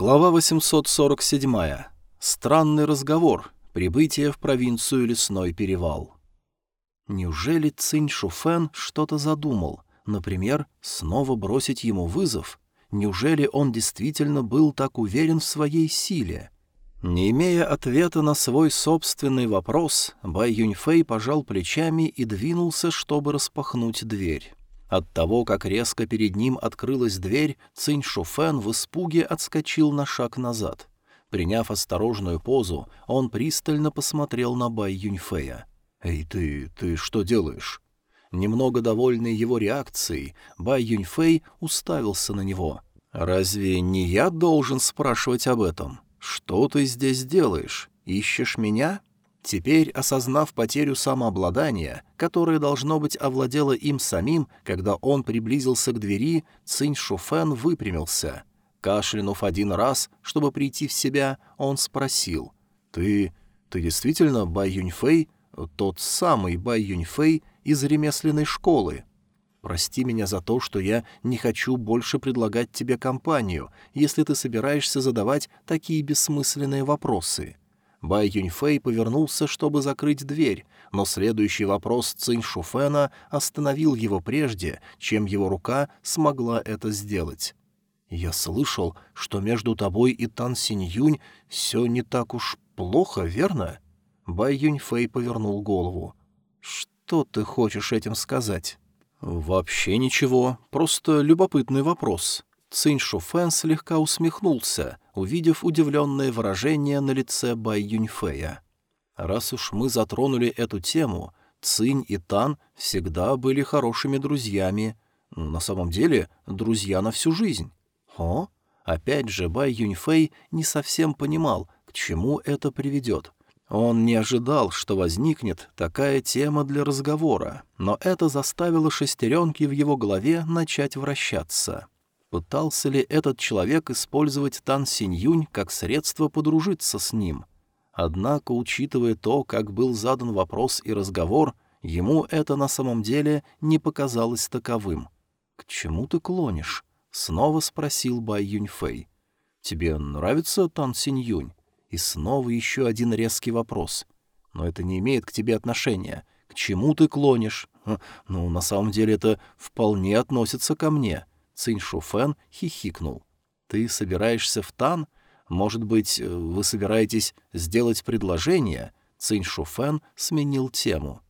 Глава 847. Странный разговор. Прибытие в провинцию Лесной Перевал. Неужели Цинь Шуфен что-то задумал? Например, снова бросить ему вызов? Неужели он действительно был так уверен в своей силе? Не имея ответа на свой собственный вопрос, Бай Юньфэй пожал плечами и двинулся, чтобы распахнуть дверь. От того, как резко перед ним открылась дверь, Цинь Шуфен в испуге отскочил на шаг назад. Приняв осторожную позу, он пристально посмотрел на Бай Юньфея. «Эй, ты, ты что делаешь?» Немного довольный его реакцией, Бай Юньфэй уставился на него. «Разве не я должен спрашивать об этом? Что ты здесь делаешь? Ищешь меня?» Теперь, осознав потерю самообладания, которое, должно быть, овладело им самим, когда он приблизился к двери, Цинь Шуфен выпрямился. Кашлянув один раз, чтобы прийти в себя, он спросил. «Ты... ты действительно Бай Юньфэй? Тот самый Бай Юньфэй из ремесленной школы?» «Прости меня за то, что я не хочу больше предлагать тебе компанию, если ты собираешься задавать такие бессмысленные вопросы». Бай Юньфэй повернулся, чтобы закрыть дверь, но следующий вопрос Цинь Шуфена остановил его прежде, чем его рука смогла это сделать. «Я слышал, что между тобой и Тан Синь Юнь все не так уж плохо, верно?» Бай Юньфэй повернул голову. «Что ты хочешь этим сказать?» «Вообще ничего, просто любопытный вопрос». Цинь Шуфэн слегка усмехнулся, увидев удивленное выражение на лице Бай Юньфэя. «Раз уж мы затронули эту тему, Цинь и Тан всегда были хорошими друзьями. На самом деле, друзья на всю жизнь». «О?» Опять же, Бай Юньфэй не совсем понимал, к чему это приведет. Он не ожидал, что возникнет такая тема для разговора, но это заставило шестеренки в его голове начать вращаться. Пытался ли этот человек использовать Тан Синьюнь как средство подружиться с ним? Однако, учитывая то, как был задан вопрос и разговор, ему это на самом деле не показалось таковым. «К чему ты клонишь?» — снова спросил Бай Юньфэй. «Тебе нравится Тан Синьюнь?» И снова еще один резкий вопрос. «Но это не имеет к тебе отношения. К чему ты клонишь?» «Ну, на самом деле это вполне относится ко мне». Цинь Шуфэн хихикнул. «Ты собираешься в Тан? Может быть, э, вы собираетесь сделать предложение?» Цинь Шуфэн сменил тему.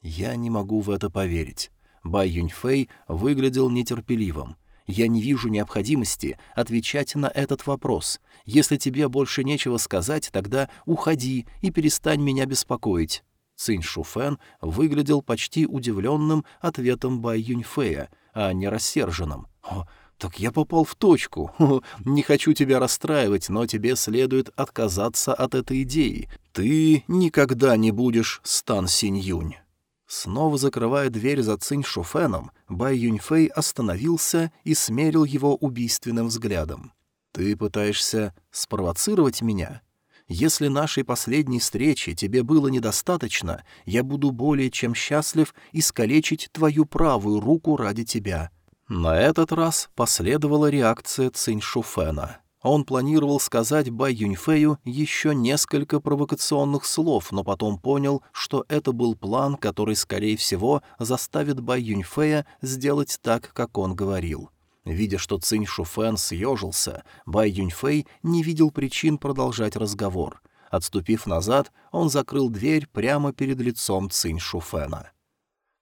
«Я не могу в это поверить». Бай Юньфэй выглядел нетерпеливым. «Я не вижу необходимости отвечать на этот вопрос. Если тебе больше нечего сказать, тогда уходи и перестань меня беспокоить». Цинь Шуфэн выглядел почти удивленным ответом Бай Юньфэя, а не рассерженным. «О, так я попал в точку. Не хочу тебя расстраивать, но тебе следует отказаться от этой идеи. Ты никогда не будешь Стан Синь-Юнь». Снова закрывая дверь за Цинь Шуфеном, Бай Юньфэй остановился и смерил его убийственным взглядом. «Ты пытаешься спровоцировать меня? Если нашей последней встречи тебе было недостаточно, я буду более чем счастлив искалечить твою правую руку ради тебя». На этот раз последовала реакция Циньшуфена. Он планировал сказать Бай Юньфею еще несколько провокационных слов, но потом понял, что это был план, который, скорее всего, заставит Бай Юньфея сделать так, как он говорил. Видя, что Цинь Шуфэн съежился, Бай Юньфэй не видел причин продолжать разговор. Отступив назад, он закрыл дверь прямо перед лицом Цинь Шуфэна.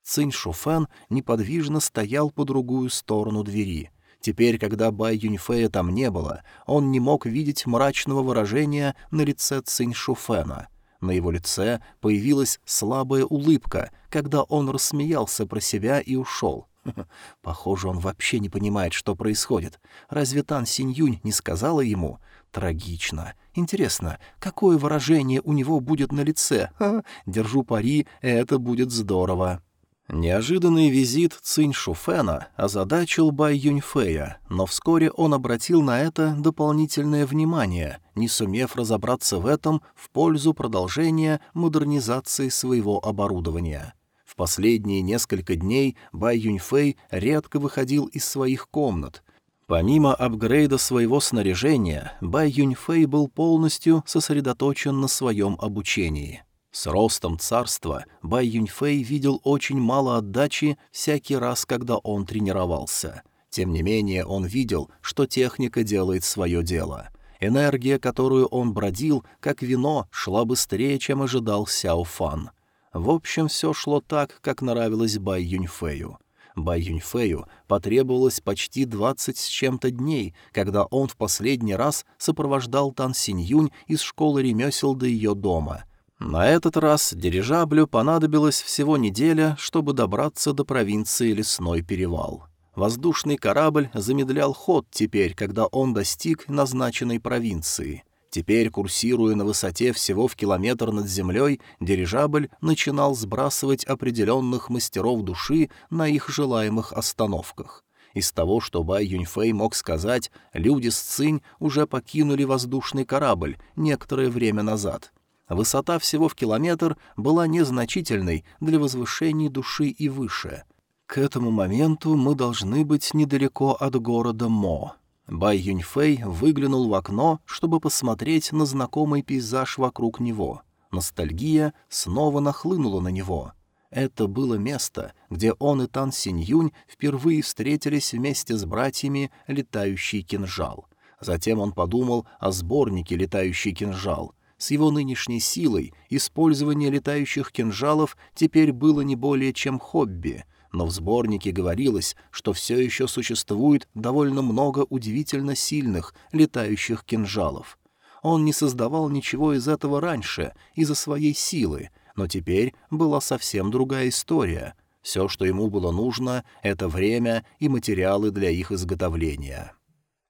Цинь Шуфэн неподвижно стоял по другую сторону двери. Теперь, когда Бай Юньфэя там не было, он не мог видеть мрачного выражения на лице Цинь Шуфэна. На его лице появилась слабая улыбка, когда он рассмеялся про себя и ушел. Похоже, он вообще не понимает, что происходит. Разве Тан Синьюнь не сказала ему? Трагично. Интересно, какое выражение у него будет на лице? Ха, держу пари, это будет здорово. Неожиданный визит Цинь Шуфена озадачил Бай Юньфэя, но вскоре он обратил на это дополнительное внимание, не сумев разобраться в этом в пользу продолжения модернизации своего оборудования. В последние несколько дней Бай Юньфэй редко выходил из своих комнат. Помимо апгрейда своего снаряжения, Бай Юньфэй был полностью сосредоточен на своем обучении. С ростом царства Бай Юньфэй видел очень мало отдачи всякий раз, когда он тренировался. Тем не менее, он видел, что техника делает свое дело. Энергия, которую он бродил, как вино, шла быстрее, чем ожидал Сяо Фан. В общем, все шло так, как нравилось Бай Юньфэю. Бай Юньфэю потребовалось почти двадцать с чем-то дней, когда он в последний раз сопровождал Тан Синьюнь из школы ремесел до ее дома. На этот раз дирижаблю понадобилось всего неделя, чтобы добраться до провинции Лесной Перевал. Воздушный корабль замедлял ход теперь, когда он достиг назначенной провинции. Теперь, курсируя на высоте всего в километр над землей, дирижабль начинал сбрасывать определенных мастеров души на их желаемых остановках. Из того, что Бай Юньфэй мог сказать, люди с Цинь уже покинули воздушный корабль некоторое время назад. Высота всего в километр была незначительной для возвышений души и выше. К этому моменту мы должны быть недалеко от города Мо. Бай Юньфэй выглянул в окно, чтобы посмотреть на знакомый пейзаж вокруг него. Ностальгия снова нахлынула на него. Это было место, где он и Тан Синьюнь впервые встретились вместе с братьями «Летающий кинжал». Затем он подумал о сборнике «Летающий кинжал». С его нынешней силой использование летающих кинжалов теперь было не более чем хобби — но в сборнике говорилось, что все еще существует довольно много удивительно сильных летающих кинжалов. Он не создавал ничего из этого раньше, из-за своей силы, но теперь была совсем другая история. Все, что ему было нужно, — это время и материалы для их изготовления.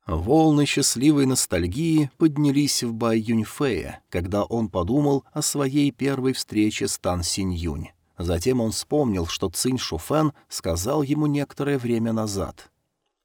Волны счастливой ностальгии поднялись в Бай Юньфея, когда он подумал о своей первой встрече с Тан Синь-Юнь. Затем он вспомнил, что Цинь Шуфэн сказал ему некоторое время назад.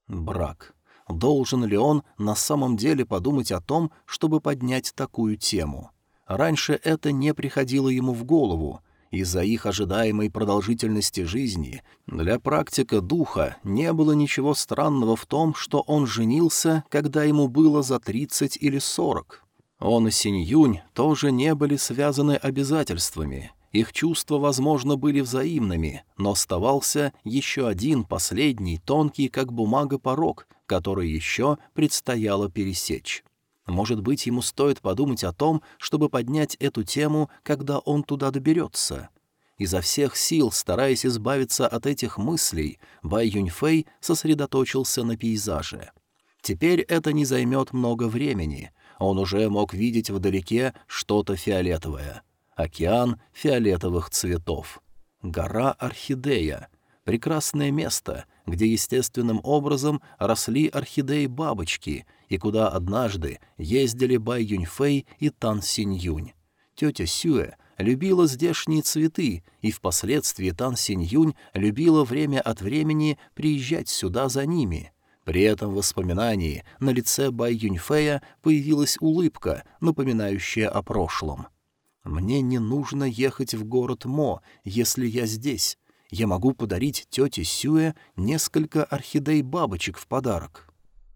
«Брак. Должен ли он на самом деле подумать о том, чтобы поднять такую тему? Раньше это не приходило ему в голову. Из-за их ожидаемой продолжительности жизни для практика духа не было ничего странного в том, что он женился, когда ему было за тридцать или сорок. Он и Синь Юнь тоже не были связаны обязательствами — их чувства, возможно, были взаимными, но оставался еще один последний, тонкий, как бумага, порог, который еще предстояло пересечь. Может быть, ему стоит подумать о том, чтобы поднять эту тему, когда он туда доберется. Изо всех сил, стараясь избавиться от этих мыслей, Бай Юньфэй сосредоточился на пейзаже. Теперь это не займет много времени. Он уже мог видеть вдалеке что-то фиолетовое — океан фиолетовых цветов, гора Орхидея, прекрасное место, где естественным образом росли орхидеи-бабочки и куда однажды ездили Бай Юньфэй и Тан Синь Юнь. Тетя Сюэ любила здешние цветы, и впоследствии Тан Синь Юнь любила время от времени приезжать сюда за ними — при этом в воспоминании на лице Бай Юньфэя появилась улыбка, напоминающая о прошлом. Мне не нужно ехать в город Мо, если я здесь. Я могу подарить тете Сюэ несколько орхидей-бабочек в подарок».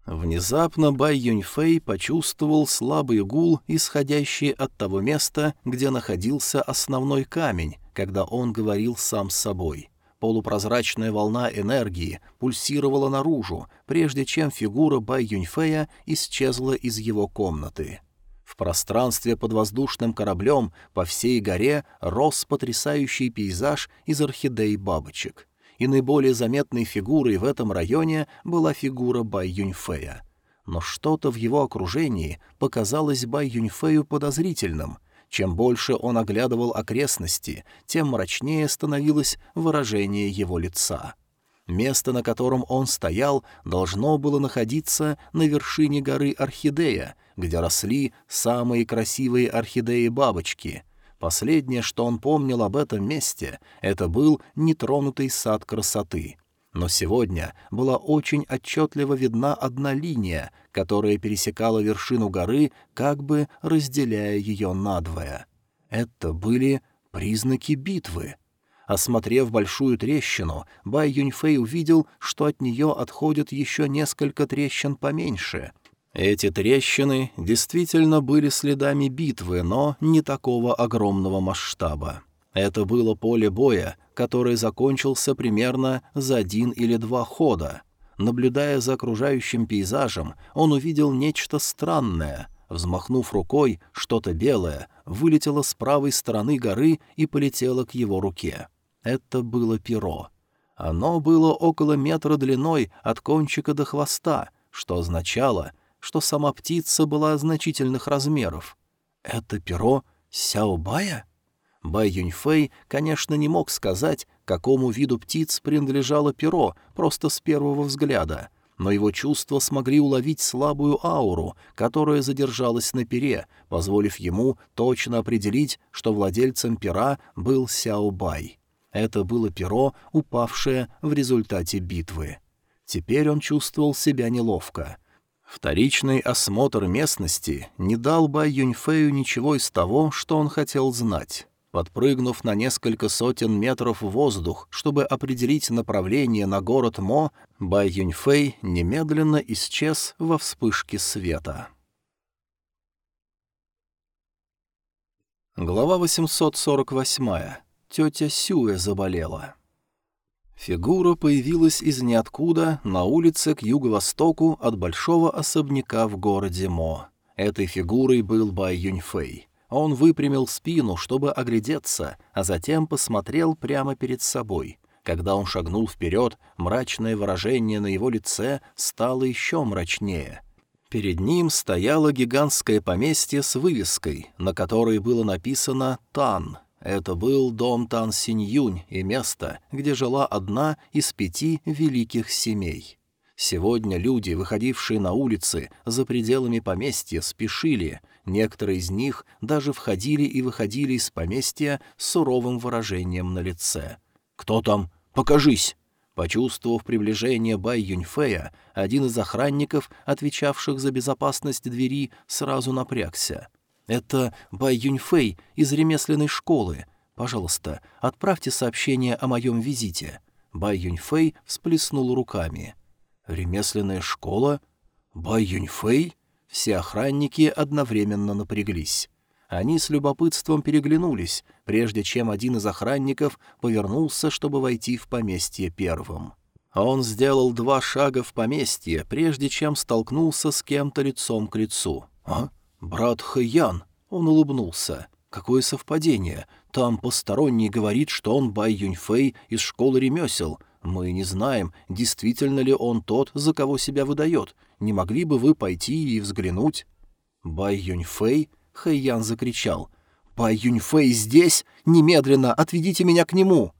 Внезапно Бай Юньфэй почувствовал слабый гул, исходящий от того места, где находился основной камень, когда он говорил сам с собой. Полупрозрачная волна энергии пульсировала наружу, прежде чем фигура Бай Юньфэя исчезла из его комнаты. В пространстве под воздушным кораблем по всей горе рос потрясающий пейзаж из орхидей бабочек. И наиболее заметной фигурой в этом районе была фигура Бай Юньфея. Но что-то в его окружении показалось Бай Юньфею подозрительным. Чем больше он оглядывал окрестности, тем мрачнее становилось выражение его лица. Место, на котором он стоял, должно было находиться на вершине горы Орхидея — где росли самые красивые орхидеи-бабочки. Последнее, что он помнил об этом месте, это был нетронутый сад красоты. Но сегодня была очень отчетливо видна одна линия, которая пересекала вершину горы, как бы разделяя ее надвое. Это были признаки битвы. Осмотрев большую трещину, Бай Юньфэй увидел, что от нее отходят еще несколько трещин поменьше. Эти трещины действительно были следами битвы, но не такого огромного масштаба. Это было поле боя, который закончился примерно за один или два хода. Наблюдая за окружающим пейзажем, он увидел нечто странное. Взмахнув рукой, что-то белое вылетело с правой стороны горы и полетело к его руке. Это было перо. Оно было около метра длиной от кончика до хвоста, что означало, что сама птица была значительных размеров. Это перо Сяобая? Бай Юньфэй, конечно, не мог сказать, какому виду птиц принадлежало перо, просто с первого взгляда, но его чувства смогли уловить слабую ауру, которая задержалась на пере, позволив ему точно определить, что владельцем пера был Сяо Бай. Это было перо, упавшее в результате битвы. Теперь он чувствовал себя неловко. Вторичный осмотр местности не дал Бай Юньфею ничего из того, что он хотел знать. Подпрыгнув на несколько сотен метров в воздух, чтобы определить направление на город Мо, Бай Юньфэй немедленно исчез во вспышке света. Глава 848. Тетя Сюэ заболела. Фигура появилась из ниоткуда на улице к юго-востоку от большого особняка в городе Мо. Этой фигурой был Бай Юньфэй. Он выпрямил спину, чтобы оглядеться, а затем посмотрел прямо перед собой. Когда он шагнул вперед, мрачное выражение на его лице стало еще мрачнее. Перед ним стояло гигантское поместье с вывеской, на которой было написано «Тан», это был дом Тан Синьюнь и место, где жила одна из пяти великих семей. Сегодня люди, выходившие на улицы за пределами поместья, спешили, некоторые из них даже входили и выходили из поместья с суровым выражением на лице. «Кто там? Покажись!» Почувствовав приближение Бай Юньфея, один из охранников, отвечавших за безопасность двери, сразу напрягся — «Это Бай Юньфэй из ремесленной школы. Пожалуйста, отправьте сообщение о моем визите». Бай Юньфэй всплеснул руками. «Ремесленная школа? Бай Юньфэй?» Все охранники одновременно напряглись. Они с любопытством переглянулись, прежде чем один из охранников повернулся, чтобы войти в поместье первым. Он сделал два шага в поместье, прежде чем столкнулся с кем-то лицом к лицу. «А? «Брат Хэян!» — он улыбнулся. «Какое совпадение! Там посторонний говорит, что он Бай Юньфэй из школы ремесел. Мы не знаем, действительно ли он тот, за кого себя выдает. Не могли бы вы пойти и взглянуть?» «Бай Юньфэй?» — Хэйян закричал. «Бай Юньфэй здесь? Немедленно отведите меня к нему!»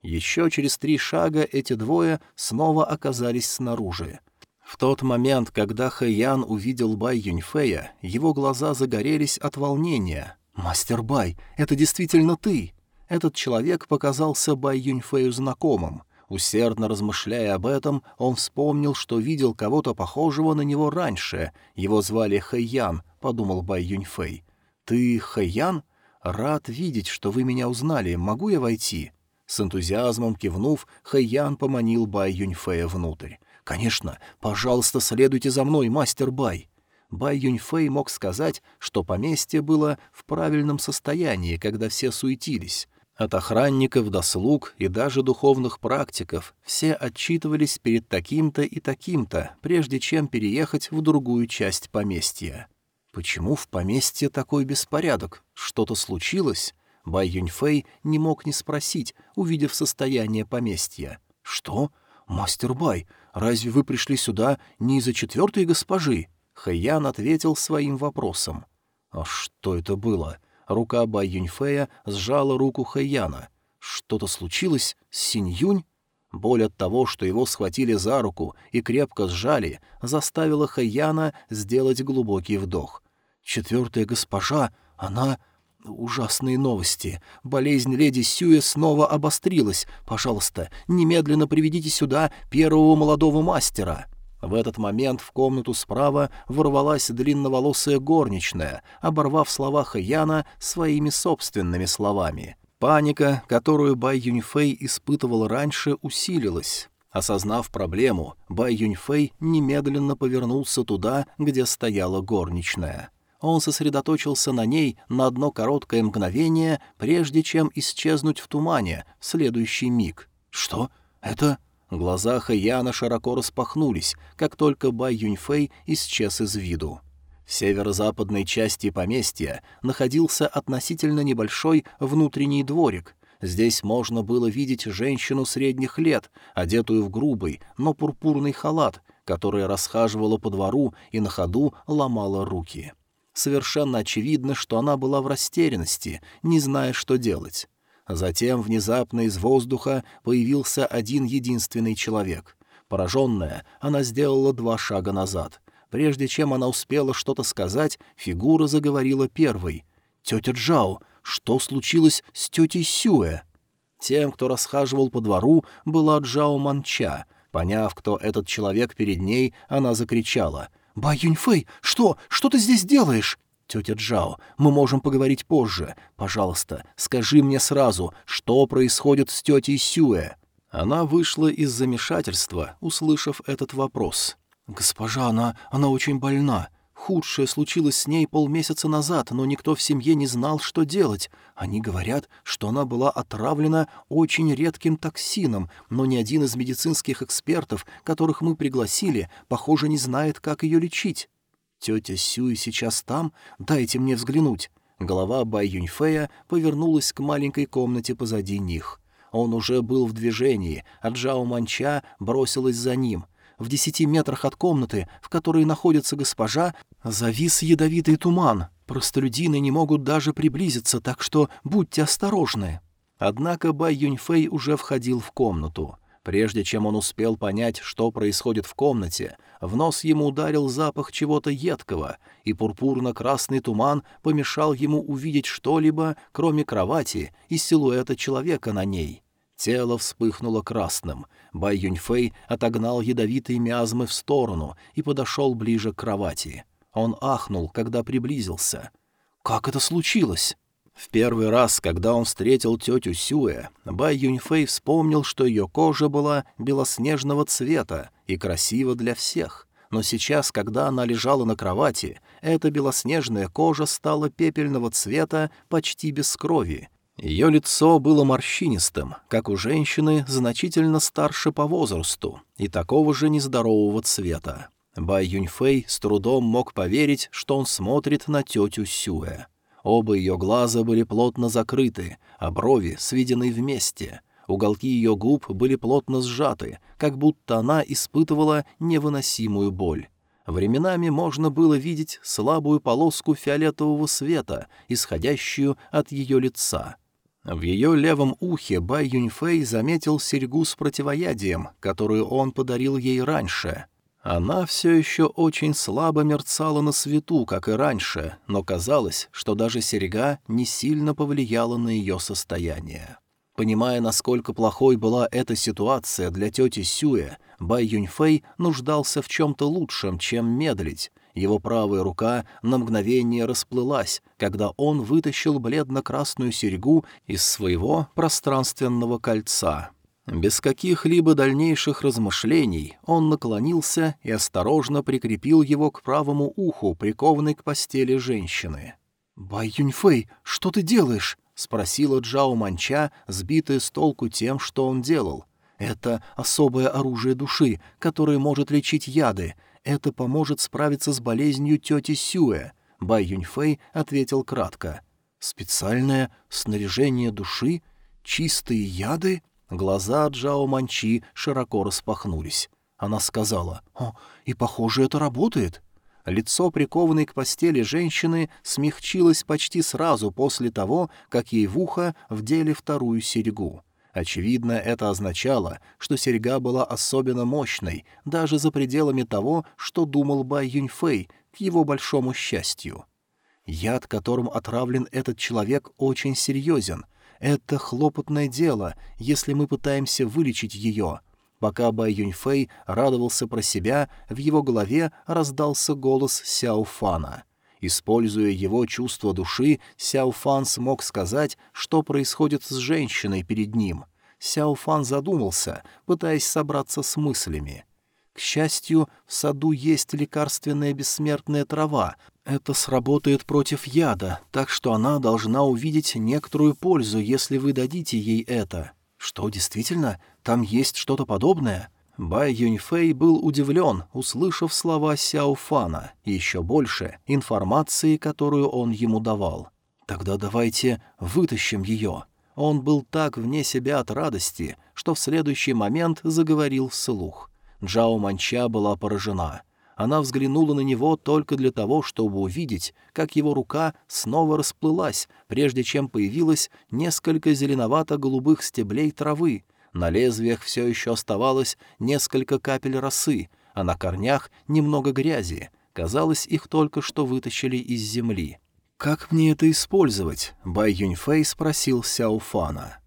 Еще через три шага эти двое снова оказались снаружи. В тот момент, когда Хэйян увидел Бай Юньфэя, его глаза загорелись от волнения. «Мастер Бай, это действительно ты!» Этот человек показался Бай Юньфэю знакомым. Усердно размышляя об этом, он вспомнил, что видел кого-то похожего на него раньше. Его звали Хэйян, подумал Бай Юньфэй. «Ты Хэйян? Рад видеть, что вы меня узнали. Могу я войти?» С энтузиазмом кивнув, Хэйян поманил Бай Юньфэя внутрь. «Конечно, пожалуйста, следуйте за мной, мастер Бай». Бай Юньфэй мог сказать, что поместье было в правильном состоянии, когда все суетились. От охранников до слуг и даже духовных практиков все отчитывались перед таким-то и таким-то, прежде чем переехать в другую часть поместья. Почему в поместье такой беспорядок? Что-то случилось? Бай Юньфэй не мог не спросить, увидев состояние поместья. «Что? Мастер Бай, Разве вы пришли сюда не из-за четвертой госпожи?» Хэйян ответил своим вопросом. «А что это было?» Рука Бай Юньфея сжала руку Хэйяна. «Что-то случилось с Синь-Юнь?» Боль от того, что его схватили за руку и крепко сжали, заставила Хэйяна сделать глубокий вдох. «Четвертая госпожа, она...» «Ужасные новости. Болезнь леди Сюэ снова обострилась. Пожалуйста, немедленно приведите сюда первого молодого мастера». В этот момент в комнату справа ворвалась длинноволосая горничная, оборвав слова Хаяна своими собственными словами. Паника, которую Бай Юньфэй испытывал раньше, усилилась. Осознав проблему, Бай Юньфэй немедленно повернулся туда, где стояла горничная. Он сосредоточился на ней на одно короткое мгновение, прежде чем исчезнуть в тумане в следующий миг. «Что? Это...» Глаза Хэяна широко распахнулись, как только Бай Юньфэй исчез из виду. В северо-западной части поместья находился относительно небольшой внутренний дворик. Здесь можно было видеть женщину средних лет, одетую в грубый, но пурпурный халат, которая расхаживала по двору и на ходу ломала руки. Совершенно очевидно, что она была в растерянности, не зная, что делать. Затем внезапно из воздуха появился один единственный человек. Пораженная, она сделала два шага назад. Прежде чем она успела что-то сказать, фигура заговорила первой. «Тетя Джао, что случилось с тетей Сюэ?» Тем, кто расхаживал по двору, была Джао Манча. Поняв, кто этот человек перед ней, она закричала. «Бай Юньфэй, что? Что ты здесь делаешь?» «Тетя Джао, мы можем поговорить позже. Пожалуйста, скажи мне сразу, что происходит с тетей Сюэ?» Она вышла из замешательства, услышав этот вопрос. «Госпожа, она... она очень больна. Худшее случилось с ней полмесяца назад, но никто в семье не знал, что делать. Они говорят, что она была отравлена очень редким токсином, но ни один из медицинских экспертов, которых мы пригласили, похоже, не знает, как ее лечить. Тетя Сюй сейчас там? Дайте мне взглянуть. Голова Бай Юньфея повернулась к маленькой комнате позади них. Он уже был в движении, а Джао Манча бросилась за ним. В десяти метрах от комнаты, в которой находится госпожа, завис ядовитый туман. Простолюдины не могут даже приблизиться, так что будьте осторожны. Однако Бай Юньфэй уже входил в комнату. Прежде чем он успел понять, что происходит в комнате, в нос ему ударил запах чего-то едкого, и пурпурно-красный туман помешал ему увидеть что-либо, кроме кровати и силуэта человека на ней. Тело вспыхнуло красным. Бай Юньфэй отогнал ядовитые миазмы в сторону и подошел ближе к кровати. Он ахнул, когда приблизился. «Как это случилось?» В первый раз, когда он встретил тетю Сюэ, Бай Юньфэй вспомнил, что ее кожа была белоснежного цвета и красива для всех. Но сейчас, когда она лежала на кровати, эта белоснежная кожа стала пепельного цвета почти без крови. Ее лицо было морщинистым, как у женщины значительно старше по возрасту и такого же нездорового цвета. Бай Юньфэй с трудом мог поверить, что он смотрит на тетю Сюэ. Оба ее глаза были плотно закрыты, а брови сведены вместе. Уголки ее губ были плотно сжаты, как будто она испытывала невыносимую боль. Временами можно было видеть слабую полоску фиолетового света, исходящую от ее лица. В ее левом ухе Бай Юньфэй заметил серьгу с противоядием, которую он подарил ей раньше — она все еще очень слабо мерцала на свету, как и раньше, но казалось, что даже серьга не сильно повлияла на ее состояние. Понимая, насколько плохой была эта ситуация для тети Сюэ, Бай Юньфэй нуждался в чем-то лучшем, чем медлить. Его правая рука на мгновение расплылась, когда он вытащил бледно-красную серьгу из своего пространственного кольца. Без каких-либо дальнейших размышлений он наклонился и осторожно прикрепил его к правому уху, прикованной к постели женщины. «Бай Юньфэй, что ты делаешь?» — спросила Джао Манча, сбитая с толку тем, что он делал. «Это особое оружие души, которое может лечить яды. Это поможет справиться с болезнью тети Сюэ», — Бай Юньфэй ответил кратко. «Специальное снаряжение души? Чистые яды?» Глаза Джао Манчи широко распахнулись. Она сказала, «О, и похоже, это работает». Лицо прикованной к постели женщины смягчилось почти сразу после того, как ей в ухо вдели вторую серьгу. Очевидно, это означало, что серьга была особенно мощной, даже за пределами того, что думал Бай Юньфэй, к его большому счастью. Яд, которым отравлен этот человек, очень серьезен, это хлопотное дело, если мы пытаемся вылечить ее. Пока Бай Юньфэй радовался про себя, в его голове раздался голос Сяо Фана. Используя его чувство души, Сяофан смог сказать, что происходит с женщиной перед ним. Сяофан задумался, пытаясь собраться с мыслями. К счастью, в саду есть лекарственная бессмертная трава. Это сработает против яда, так что она должна увидеть некоторую пользу, если вы дадите ей это. Что, действительно? Там есть что-то подобное? Бай Юньфэй был удивлен, услышав слова Сяо Фана, и еще больше — информации, которую он ему давал. «Тогда давайте вытащим ее». Он был так вне себя от радости, что в следующий момент заговорил вслух. Джао Манча была поражена. Она взглянула на него только для того, чтобы увидеть, как его рука снова расплылась, прежде чем появилось несколько зеленовато-голубых стеблей травы, на лезвиях все еще оставалось несколько капель росы, а на корнях немного грязи. Казалось, их только что вытащили из земли. «Как мне это использовать?» — Бай Юньфэй спросил Сяофана.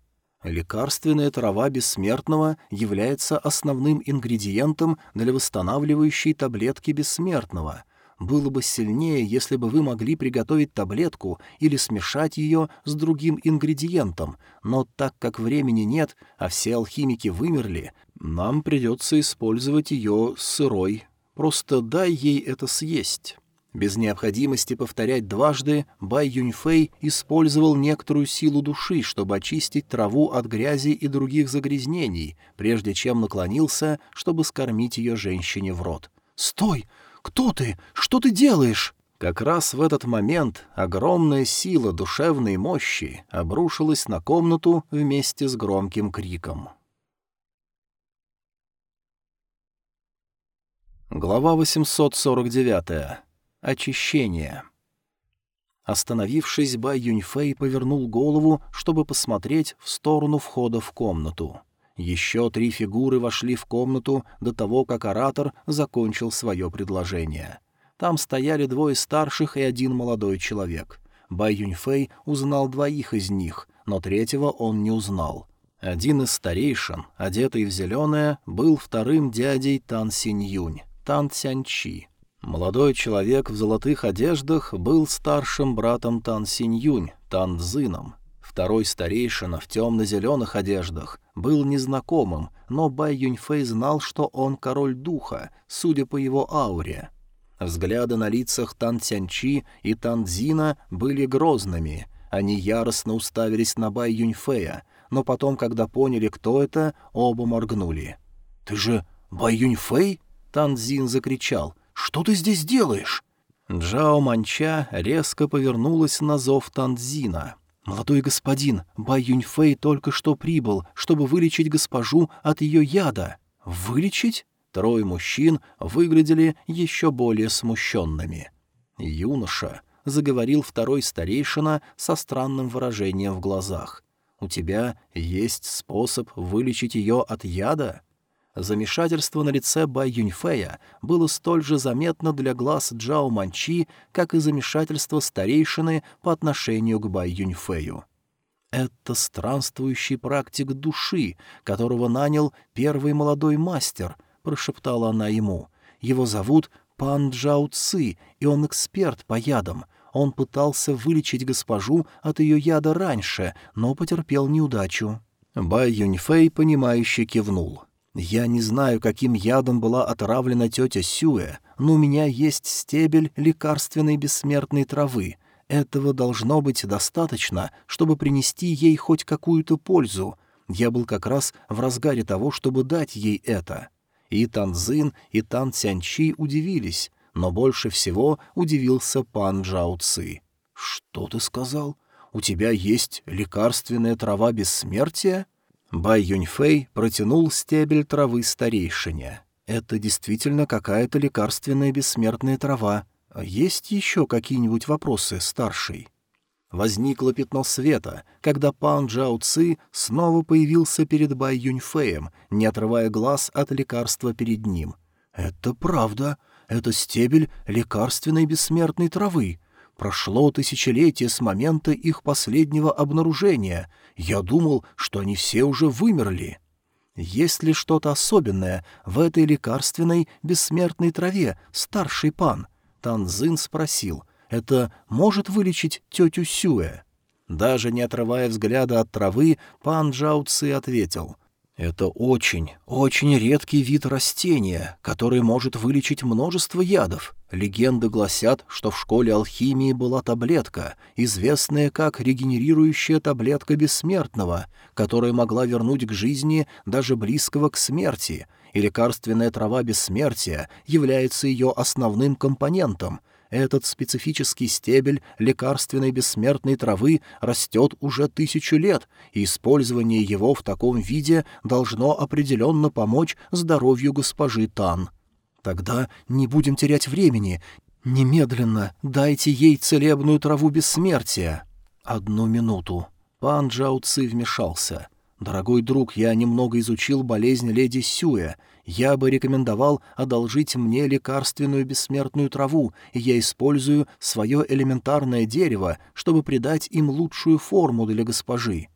Лекарственная трава бессмертного является основным ингредиентом для восстанавливающей таблетки бессмертного — было бы сильнее, если бы вы могли приготовить таблетку или смешать ее с другим ингредиентом, но так как времени нет, а все алхимики вымерли, нам придется использовать ее сырой. Просто дай ей это съесть». Без необходимости повторять дважды, Бай Юньфэй использовал некоторую силу души, чтобы очистить траву от грязи и других загрязнений, прежде чем наклонился, чтобы скормить ее женщине в рот. «Стой! «Кто ты? Что ты делаешь?» Как раз в этот момент огромная сила душевной мощи обрушилась на комнату вместе с громким криком. Глава 849. Очищение. Остановившись, Бай Юньфэй повернул голову, чтобы посмотреть в сторону входа в комнату. Еще три фигуры вошли в комнату до того, как оратор закончил свое предложение. Там стояли двое старших и один молодой человек. Бай Юньфэй узнал двоих из них, но третьего он не узнал. Один из старейшин, одетый в зеленое, был вторым дядей Тан Синь Юнь, Тан Цянчи. Молодой человек в золотых одеждах был старшим братом Тан Синь Юнь, Тан Цзином. Второй старейшина в темно-зеленых одеждах был незнакомым, но Бай Юньфэй знал, что он король духа, судя по его ауре. Взгляды на лицах Тан Цянчи и Тан Цзина были грозными. Они яростно уставились на Бай Юньфэя, но потом, когда поняли, кто это, оба моргнули. «Ты же Бай Юньфэй?» — Тан Цзин закричал. «Что ты здесь делаешь?» Джао Манча резко повернулась на зов Танзина. «Молодой господин, Бай Юньфэй только что прибыл, чтобы вылечить госпожу от ее яда». «Вылечить?» Трое мужчин выглядели еще более смущенными. «Юноша», — заговорил второй старейшина со странным выражением в глазах, — «у тебя есть способ вылечить ее от яда?» Замешательство на лице Бай Юньфэя было столь же заметно для глаз Джао Манчи, как и замешательство старейшины по отношению к Бай Юньфэю. «Это странствующий практик души, которого нанял первый молодой мастер», — прошептала она ему. «Его зовут Пан Джао Ци, и он эксперт по ядам. Он пытался вылечить госпожу от ее яда раньше, но потерпел неудачу». Бай Юньфэй, понимающе кивнул. Я не знаю, каким ядом была отравлена тетя Сюэ, но у меня есть стебель лекарственной бессмертной травы. Этого должно быть достаточно, чтобы принести ей хоть какую-то пользу. Я был как раз в разгаре того, чтобы дать ей это. И Танзин, и Тан Цянчи удивились, но больше всего удивился пан Джао Ци. «Что ты сказал? У тебя есть лекарственная трава бессмертия?» Бай Юньфэй протянул стебель травы старейшине. «Это действительно какая-то лекарственная бессмертная трава. Есть еще какие-нибудь вопросы, старший?» Возникло пятно света, когда пан Джао Ци снова появился перед Бай Юньфэем, не отрывая глаз от лекарства перед ним. «Это правда. Это стебель лекарственной бессмертной травы. Прошло тысячелетие с момента их последнего обнаружения. Я думал, что они все уже вымерли. Есть ли что-то особенное в этой лекарственной бессмертной траве, старший пан? Танзин спросил. Это может вылечить тетю Сюэ?» Даже не отрывая взгляда от травы, пан Джао Ци ответил — это очень, очень редкий вид растения, который может вылечить множество ядов. Легенды гласят, что в школе алхимии была таблетка, известная как регенерирующая таблетка бессмертного, которая могла вернуть к жизни даже близкого к смерти, и лекарственная трава бессмертия является ее основным компонентом — этот специфический стебель лекарственной бессмертной травы растет уже тысячу лет, и использование его в таком виде должно определенно помочь здоровью госпожи Тан. Тогда не будем терять времени. Немедленно дайте ей целебную траву бессмертия. Одну минуту. Пан Джао Ци вмешался. «Дорогой друг, я немного изучил болезнь леди Сюэ я бы рекомендовал одолжить мне лекарственную бессмертную траву, и я использую свое элементарное дерево, чтобы придать им лучшую форму для госпожи».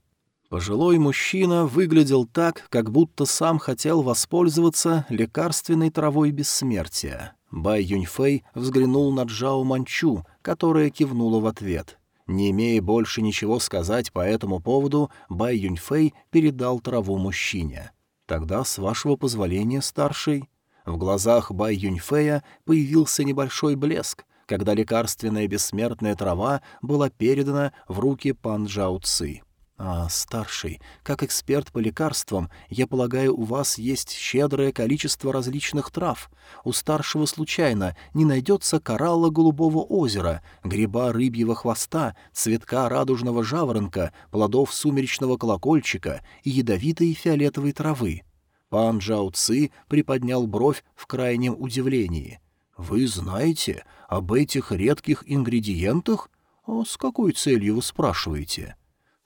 Пожилой мужчина выглядел так, как будто сам хотел воспользоваться лекарственной травой бессмертия. Бай Юньфэй взглянул на Джао Манчу, которая кивнула в ответ. Не имея больше ничего сказать по этому поводу, Бай Юньфэй передал траву мужчине. Тогда, с вашего позволения, старший...» В глазах Бай Юньфея появился небольшой блеск, когда лекарственная бессмертная трава была передана в руки пан Джао Ци. «А, старший, как эксперт по лекарствам, я полагаю, у вас есть щедрое количество различных трав. У старшего случайно не найдется коралла голубого озера, гриба рыбьего хвоста, цветка радужного жаворонка, плодов сумеречного колокольчика и ядовитой фиолетовой травы». Пан Джао Ци приподнял бровь в крайнем удивлении. «Вы знаете об этих редких ингредиентах? О, с какой целью вы спрашиваете?»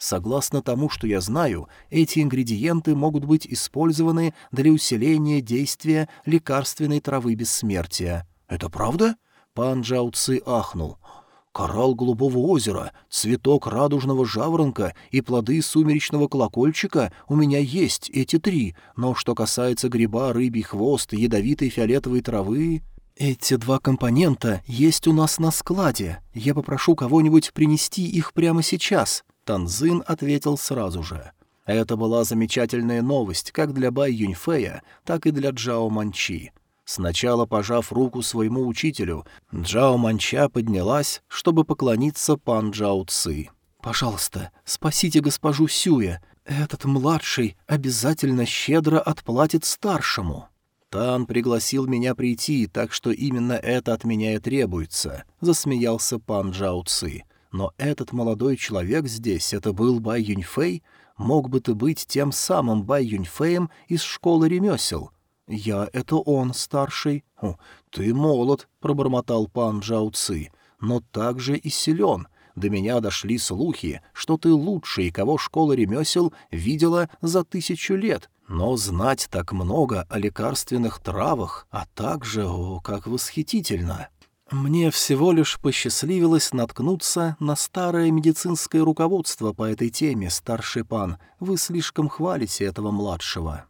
Согласно тому, что я знаю, эти ингредиенты могут быть использованы для усиления действия лекарственной травы бессмертия. Это правда? Пан Джао Ци ахнул. Коралл голубого озера, цветок радужного жаворонка и плоды сумеречного колокольчика у меня есть, эти три, но что касается гриба, рыбий хвост и ядовитой фиолетовой травы... «Эти два компонента есть у нас на складе. Я попрошу кого-нибудь принести их прямо сейчас», Танзин ответил сразу же. Это была замечательная новость как для Бай Юньфея, так и для Джао Манчи. Сначала пожав руку своему учителю, Джао Манча поднялась, чтобы поклониться пан Джао Ци. «Пожалуйста, спасите госпожу Сюя. Этот младший обязательно щедро отплатит старшему». «Тан пригласил меня прийти, так что именно это от меня и требуется», — засмеялся пан Джао Ци. Но этот молодой человек здесь, это был Бай Юньфэй? Мог бы ты быть тем самым Бай Юньфэем из школы ремесел? Я — это он, старший. О, ты молод, — пробормотал пан Джао Ци, — но также и силен. До меня дошли слухи, что ты лучший, кого школа ремесел видела за тысячу лет. Но знать так много о лекарственных травах, а также, о, как восхитительно!» Мне всего лишь посчастливилось наткнуться на старое медицинское руководство по этой теме, старший пан. Вы слишком хвалите этого младшего.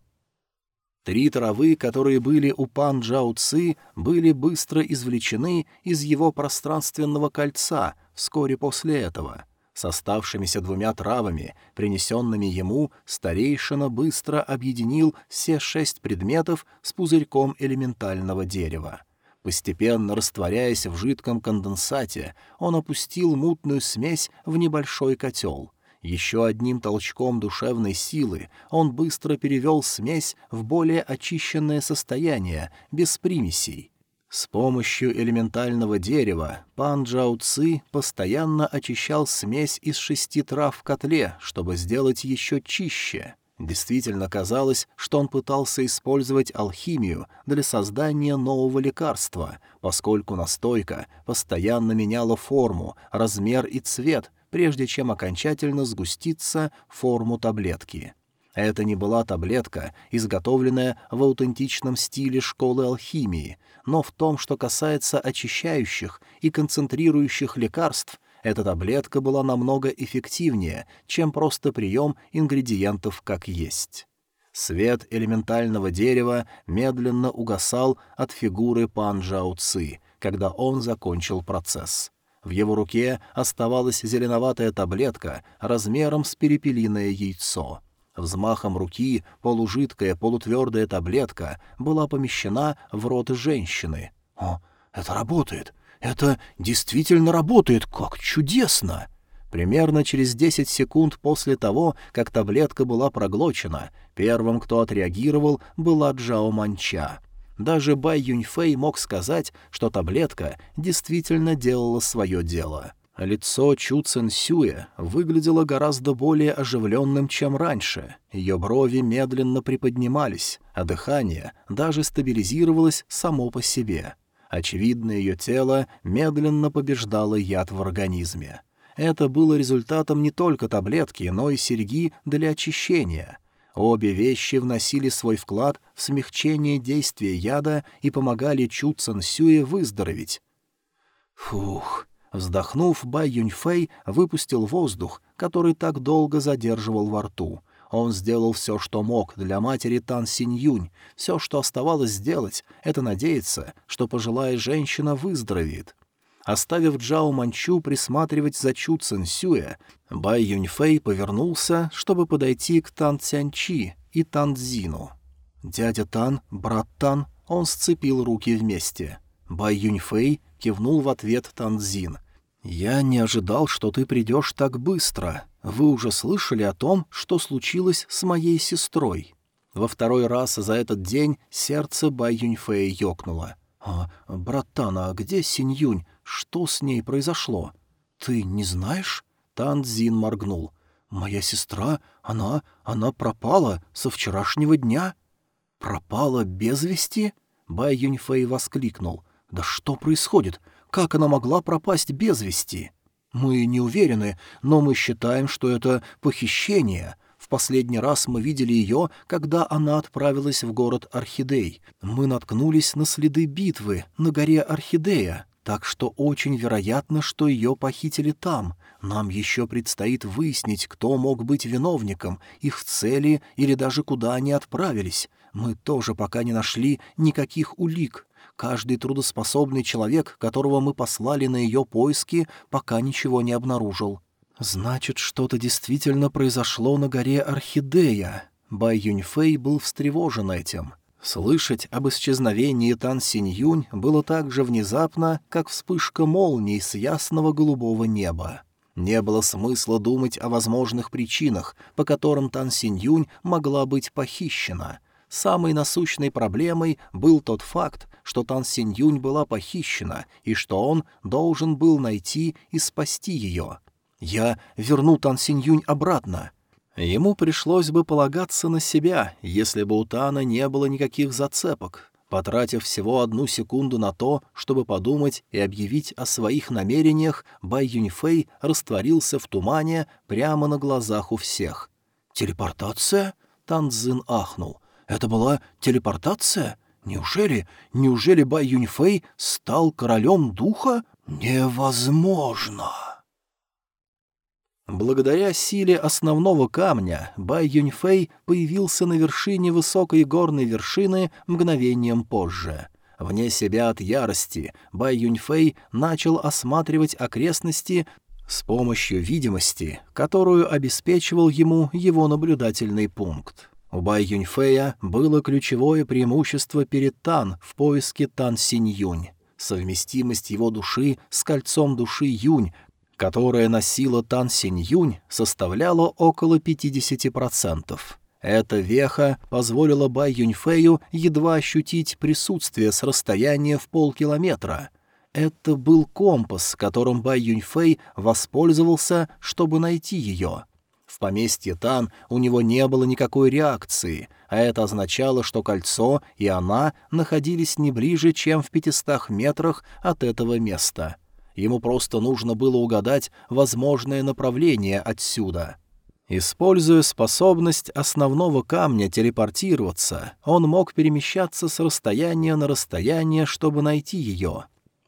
Три травы, которые были у пан Джао Ци, были быстро извлечены из его пространственного кольца вскоре после этого. С оставшимися двумя травами, принесенными ему, старейшина быстро объединил все шесть предметов с пузырьком элементального дерева. Постепенно растворяясь в жидком конденсате, он опустил мутную смесь в небольшой котел. Еще одним толчком душевной силы он быстро перевел смесь в более очищенное состояние, без примесей. С помощью элементального дерева пан Джао Ци постоянно очищал смесь из шести трав в котле, чтобы сделать еще чище — Действительно казалось, что он пытался использовать алхимию для создания нового лекарства, поскольку настойка постоянно меняла форму, размер и цвет, прежде чем окончательно сгуститься форму таблетки. Это не была таблетка, изготовленная в аутентичном стиле школы алхимии, но в том, что касается очищающих и концентрирующих лекарств, эта таблетка была намного эффективнее, чем просто прием ингредиентов как есть. Свет элементального дерева медленно угасал от фигуры пан Жао Ци, когда он закончил процесс. В его руке оставалась зеленоватая таблетка размером с перепелиное яйцо. Взмахом руки полужидкая полутвердая таблетка была помещена в рот женщины. «О, это работает! Это действительно работает! Как чудесно!» Примерно через 10 секунд после того, как таблетка была проглочена, первым, кто отреагировал, была Джао Манча. Даже Бай Юньфэй мог сказать, что таблетка действительно делала свое дело. Лицо Чу Цин Сюэ выглядело гораздо более оживленным, чем раньше. Ее брови медленно приподнимались, а дыхание даже стабилизировалось само по себе. Очевидно, ее тело медленно побеждало яд в организме. Это было результатом не только таблетки, но и серьги для очищения. Обе вещи вносили свой вклад в смягчение действия яда и помогали Чу Цансюе выздороветь. Фух! Вздохнув, Бай Юньфэй выпустил воздух, который так долго задерживал во рту. Он сделал все, что мог для матери Тан Синь Все, что оставалось сделать, это надеяться, что пожилая женщина выздоровеет. Оставив Джао Манчу присматривать за Чу Цинсюя, Бай Юньфэй повернулся, чтобы подойти к Тан Цянчи и Тан Цзину. Дядя Тан, брат Тан, он сцепил руки вместе. Бай Юньфэй кивнул в ответ Тан Цзин. «Я не ожидал, что ты придешь так быстро. Вы уже слышали о том, что случилось с моей сестрой?» Во второй раз за этот день сердце Бай Юньфэя ёкнуло. «А, брат Тан, а где Синь Юнь? Что с ней произошло? Ты не знаешь? Танзин моргнул. Моя сестра, она, она пропала со вчерашнего дня. Пропала без вести? Бай Юньфэй воскликнул. Да что происходит? Как она могла пропасть без вести? Мы не уверены, но мы считаем, что это похищение. В последний раз мы видели ее, когда она отправилась в город Орхидей. Мы наткнулись на следы битвы на горе Орхидея. Так что очень вероятно, что ее похитили там. Нам еще предстоит выяснить, кто мог быть виновником, их цели или даже куда они отправились. Мы тоже пока не нашли никаких улик. Каждый трудоспособный человек, которого мы послали на ее поиски, пока ничего не обнаружил. Значит, что-то действительно произошло на горе Орхидея. Бай Юньфэй был встревожен этим. Слышать об исчезновении Тан Синь Юнь было так же внезапно, как вспышка молний с ясного голубого неба. Не было смысла думать о возможных причинах, по которым Тан Синь Юнь могла быть похищена. Самой насущной проблемой был тот факт, что Тан Синь Юнь была похищена и что он должен был найти и спасти ее. «Я верну Тан Синь Юнь обратно», Ему пришлось бы полагаться на себя, если бы у Тана не было никаких зацепок. Потратив всего одну секунду на то, чтобы подумать и объявить о своих намерениях, Бай Юньфэй растворился в тумане прямо на глазах у всех. «Телепортация?» — Танцзин ахнул. «Это была телепортация? Неужели, неужели Бай Юньфэй стал королем духа? Невозможно!» Благодаря силе основного камня Бай Юньфэй появился на вершине высокой горной вершины мгновением позже. Вне себя от ярости Бай Юньфэй начал осматривать окрестности с помощью видимости, которую обеспечивал ему его наблюдательный пункт. У Бай Юньфэя было ключевое преимущество перед Тан в поиске Тан Синь Юнь. Совместимость его души с кольцом души Юнь, которая носила Тан Синь Юнь, составляла около 50%. Эта веха позволила Бай Юньфэю едва ощутить присутствие с расстояния в полкилометра. Это был компас, которым Бай Юньфэй воспользовался, чтобы найти ее. В поместье Тан у него не было никакой реакции, а это означало, что кольцо и она находились не ближе, чем в пятистах метрах от этого места — Ему просто нужно было угадать возможное направление отсюда. Используя способность основного камня телепортироваться, он мог перемещаться с расстояния на расстояние, чтобы найти ее.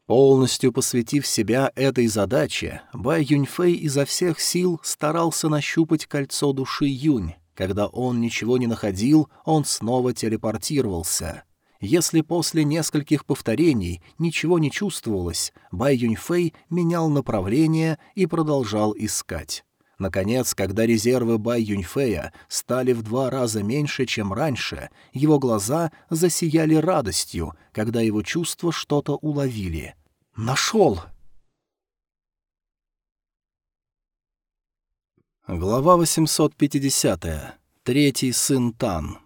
Полностью посвятив себя этой задаче, Бай Юньфэй изо всех сил старался нащупать кольцо души Юнь. Когда он ничего не находил, он снова телепортировался. Если после нескольких повторений ничего не чувствовалось, Бай Юньфэй менял направление и продолжал искать. Наконец, когда резервы Бай Юньфэя стали в два раза меньше, чем раньше, его глаза засияли радостью, когда его чувства что-то уловили. «Нашел!» Глава 850. Третий сын Тан.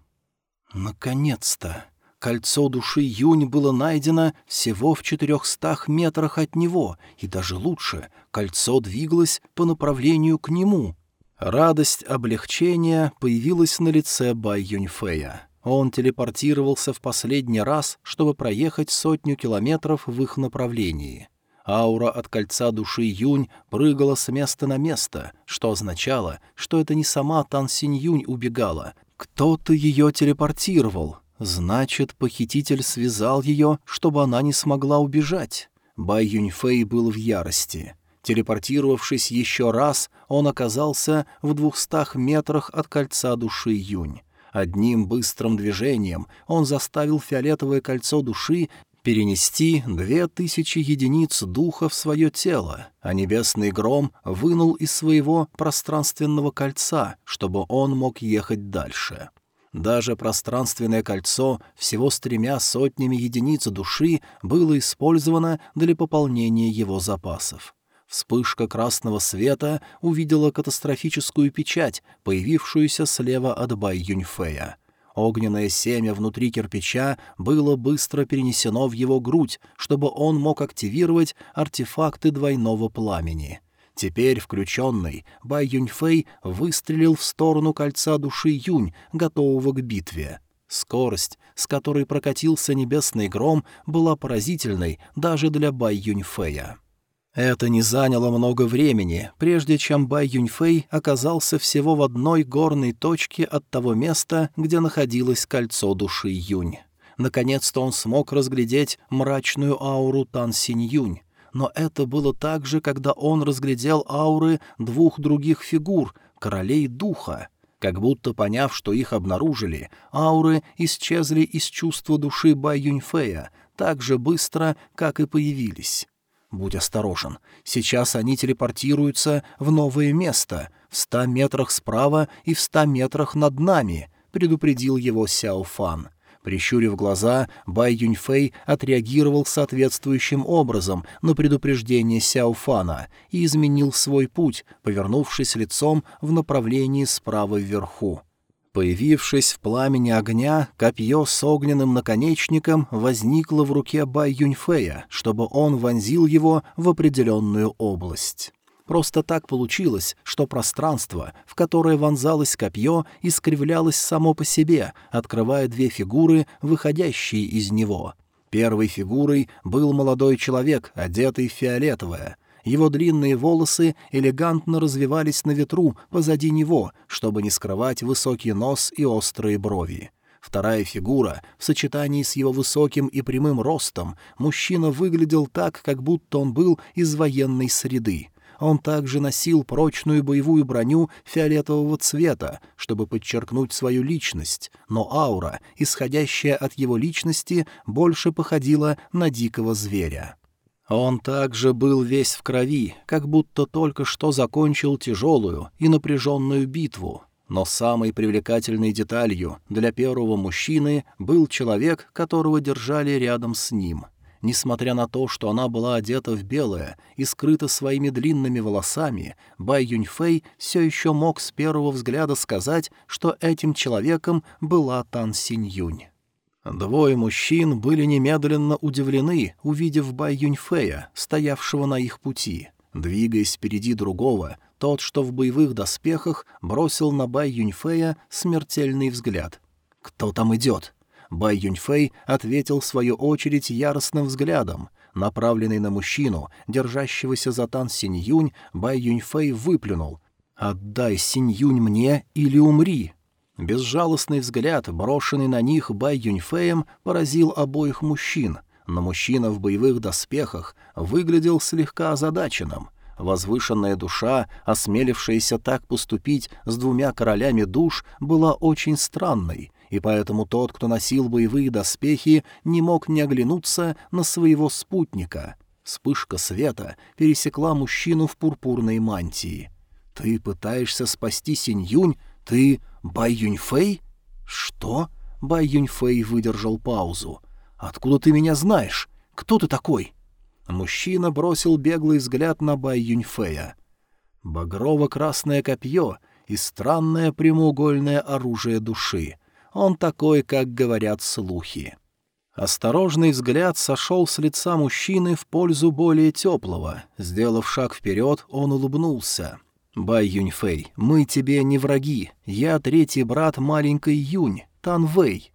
Наконец-то! Кольцо души Юнь было найдено всего в четырехстах метрах от него, и даже лучше, кольцо двигалось по направлению к нему. Радость облегчения появилась на лице Бай Юньфэя. Он телепортировался в последний раз, чтобы проехать сотню километров в их направлении. Аура от кольца души Юнь прыгала с места на место, что означало, что это не сама Тан Синь Юнь убегала, кто-то ее телепортировал, Значит, похититель связал ее, чтобы она не смогла убежать. Бай Юньфэй был в ярости. Телепортировавшись еще раз, он оказался в двухстах метрах от кольца души Юнь. Одним быстрым движением он заставил фиолетовое кольцо души перенести две тысячи единиц духа в свое тело, а небесный гром вынул из своего пространственного кольца, чтобы он мог ехать дальше. Даже пространственное кольцо всего с тремя сотнями единиц души было использовано для пополнения его запасов. Вспышка красного света увидела катастрофическую печать, появившуюся слева от Бай Юньфея. Огненное семя внутри кирпича было быстро перенесено в его грудь, чтобы он мог активировать артефакты двойного пламени — Теперь, включенный, Бай Юньфэй выстрелил в сторону кольца души Юнь, готового к битве. Скорость, с которой прокатился небесный гром, была поразительной даже для Бай Юньфэя. Это не заняло много времени, прежде чем Бай Юньфэй оказался всего в одной горной точке от того места, где находилось кольцо души Юнь. Наконец-то он смог разглядеть мрачную ауру Тан Синь Юнь но это было также, когда он разглядел ауры двух других фигур, королей духа. Как будто поняв, что их обнаружили, ауры исчезли из чувства души Бай Юньфея так же быстро, как и появились. Будь осторожен, сейчас они телепортируются в новое место, в ста метрах справа и в ста метрах над нами, предупредил его Сяо Фан. — Прищурив глаза, Бай Юньфэй отреагировал соответствующим образом на предупреждение Сяофана и изменил свой путь, повернувшись лицом в направлении справа вверху. Появившись в пламени огня, копье с огненным наконечником возникло в руке Бай Юньфэя, чтобы он вонзил его в определенную область. Просто так получилось, что пространство, в которое вонзалось копье, искривлялось само по себе, открывая две фигуры, выходящие из него. Первой фигурой был молодой человек, одетый в фиолетовое. Его длинные волосы элегантно развивались на ветру позади него, чтобы не скрывать высокий нос и острые брови. Вторая фигура, в сочетании с его высоким и прямым ростом, мужчина выглядел так, как будто он был из военной среды. Он также носил прочную боевую броню фиолетового цвета, чтобы подчеркнуть свою личность, но аура, исходящая от его личности, больше походила на дикого зверя. Он также был весь в крови, как будто только что закончил тяжелую и напряженную битву. Но самой привлекательной деталью для первого мужчины был человек, которого держали рядом с ним — Несмотря на то, что она была одета в белое и скрыта своими длинными волосами, Бай Юньфэй все еще мог с первого взгляда сказать, что этим человеком была Тан Синь Юнь. Двое мужчин были немедленно удивлены, увидев Бай Юньфэя, стоявшего на их пути. Двигаясь впереди другого, тот, что в боевых доспехах, бросил на Бай Юньфэя смертельный взгляд. «Кто там идет?» Бай Юньфэй ответил в свою очередь яростным взглядом. Направленный на мужчину, держащегося за Тан Синь Юнь, Бай Юньфэй выплюнул. «Отдай Синь Юнь мне или умри!» Безжалостный взгляд, брошенный на них Бай Юньфэем, поразил обоих мужчин, но мужчина в боевых доспехах выглядел слегка озадаченным — Возвышенная душа, осмелившаяся так поступить с двумя королями душ, была очень странной, и поэтому тот, кто носил боевые доспехи, не мог не оглянуться на своего спутника. Вспышка света пересекла мужчину в пурпурной мантии. «Ты пытаешься спасти Синь-Юнь? Ты Бай Юньфэй?» «Что?» — Бай Юньфэй выдержал паузу. «Откуда ты меня знаешь? Кто ты такой?» Мужчина бросил беглый взгляд на Бай Юньфэя. Багрово-красное копье и странное прямоугольное оружие души. Он такой, как говорят слухи. Осторожный взгляд сошел с лица мужчины в пользу более теплого. Сделав шаг вперед, он улыбнулся. «Бай Юньфэй, мы тебе не враги. Я третий брат маленькой Юнь, Тан Вэй».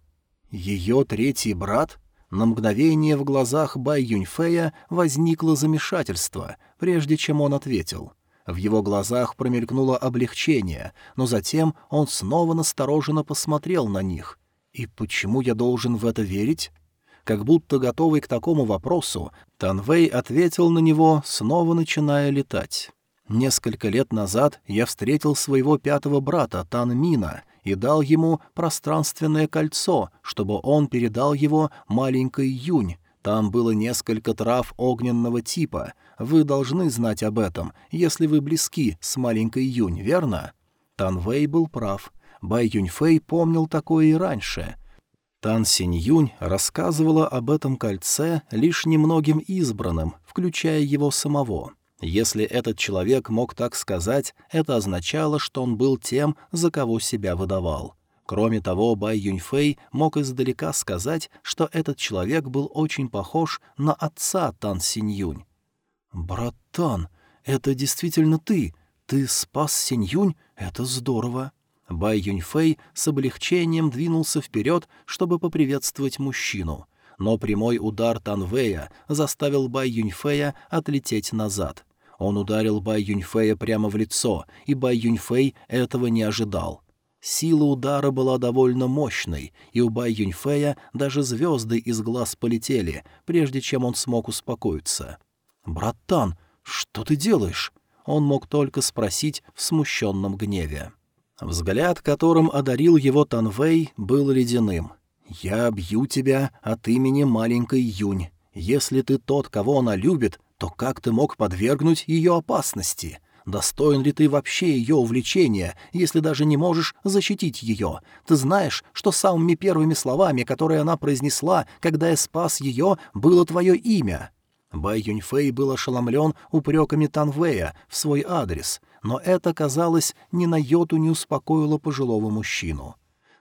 «Ее третий брат?» На мгновение в глазах Бай Юньфэя возникло замешательство, прежде чем он ответил. В его глазах промелькнуло облегчение, но затем он снова настороженно посмотрел на них. «И почему я должен в это верить?» Как будто готовый к такому вопросу, Танвей ответил на него, снова начиная летать. «Несколько лет назад я встретил своего пятого брата Танмина и дал ему пространственное кольцо, чтобы он передал его маленькой Юнь, там было несколько трав огненного типа. Вы должны знать об этом, если вы близки с маленькой Юнь, верно?» Тан Вэй был прав. Бай Юньфэй помнил такое и раньше. Тан Синь Юнь рассказывала об этом кольце лишь немногим избранным, включая его самого. Если этот человек мог так сказать, это означало, что он был тем, за кого себя выдавал. Кроме того, Бай Юньфэй мог издалека сказать, что этот человек был очень похож на отца Тан Синьюнь. «Брат Тан, это действительно ты? Ты спас Синьюнь? Это здорово!» Бай Юньфэй с облегчением двинулся вперед, чтобы поприветствовать мужчину. Но прямой удар Танвэя заставил Бай Юньфэя отлететь назад. Он ударил Бай Юньфэя прямо в лицо, и Бай Юньфэй этого не ожидал. Сила удара была довольно мощной, и у Бай Юньфея даже звезды из глаз полетели, прежде чем он смог успокоиться. «Братан, что ты делаешь?» Он мог только спросить в смущенном гневе. Взгляд, которым одарил его Танвей, был ледяным. «Я бью тебя от имени маленькой Юнь. Если ты тот, кого она любит, то как ты мог подвергнуть ее опасности? Достоин ли ты вообще ее увлечения, если даже не можешь защитить ее? Ты знаешь, что самыми первыми словами, которые она произнесла, когда я спас ее, было твое имя?» Бай Юньфэй был ошеломлен упреками Танвэя в свой адрес, но это, казалось, ни на йоту не успокоило пожилого мужчину.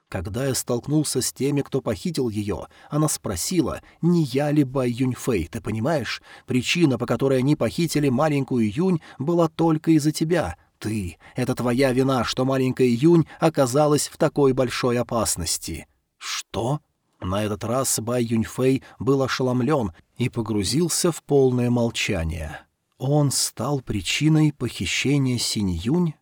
Когда я столкнулся с теми, кто похитил ее, она спросила, не я ли Бай Юньфэй, ты понимаешь? Причина, по которой они похитили маленькую Юнь, была только из-за тебя. Ты. Это твоя вина, что маленькая Юнь оказалась в такой большой опасности. Что? На этот раз Бай Юньфэй был ошеломлен и погрузился в полное молчание. Он стал причиной похищения Синь Юнь?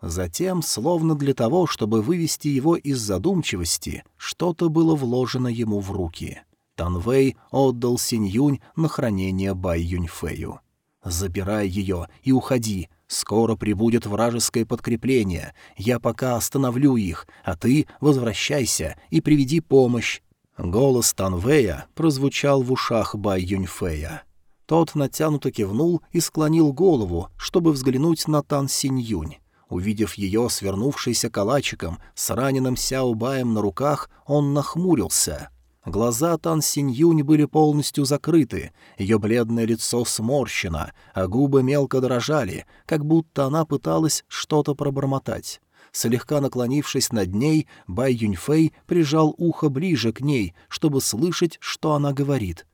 Затем, словно для того, чтобы вывести его из задумчивости, что-то было вложено ему в руки. Танвэй отдал Синь-Юнь на хранение Бай Юньфэю. «Забирай ее и уходи. Скоро прибудет вражеское подкрепление. Я пока остановлю их, а ты возвращайся и приведи помощь». Голос Танвэя прозвучал в ушах Бай Юньфэя. Тот натянуто кивнул и склонил голову, чтобы взглянуть на Тан Синь-Юнь. Увидев ее, свернувшейся калачиком, с раненым Сяобаем на руках, он нахмурился. Глаза Тан Синьюнь были полностью закрыты, ее бледное лицо сморщено, а губы мелко дрожали, как будто она пыталась что-то пробормотать. Слегка наклонившись над ней, Бай Юньфэй прижал ухо ближе к ней, чтобы слышать, что она говорит.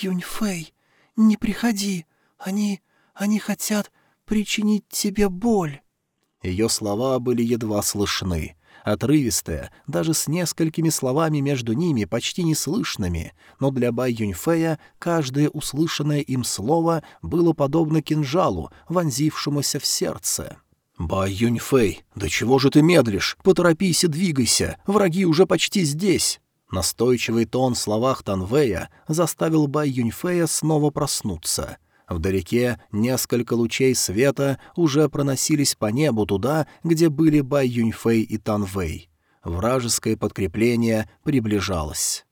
«Юньфэй, не приходи. Они... они хотят причинить тебе боль». Ее слова были едва слышны. Отрывистые, даже с несколькими словами между ними почти неслышными, но для Бай Юньфея каждое услышанное им слово было подобно кинжалу, вонзившемуся в сердце. «Бай Юньфэй, да чего же ты медлишь? Поторопись и двигайся, враги уже почти здесь!» Настойчивый тон в словах Танвэя заставил Бай Юньфэя снова проснуться. Вдалеке несколько лучей света уже проносились по небу туда, где были Бай Юньфэй и Танвэй. Вражеское подкрепление приближалось.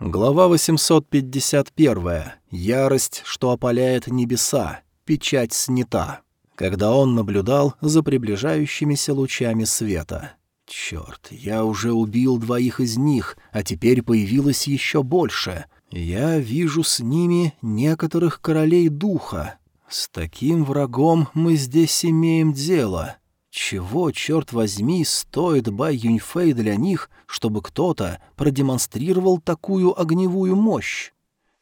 Глава 851. Ярость, что опаляет небеса. Печать снята. Когда он наблюдал за приближающимися лучами света. «Черт, я уже убил двоих из них, а теперь появилось еще больше. Я вижу с ними некоторых королей духа. С таким врагом мы здесь имеем дело. Чего, черт возьми, стоит Бай Юньфэй для них, чтобы кто-то продемонстрировал такую огневую мощь?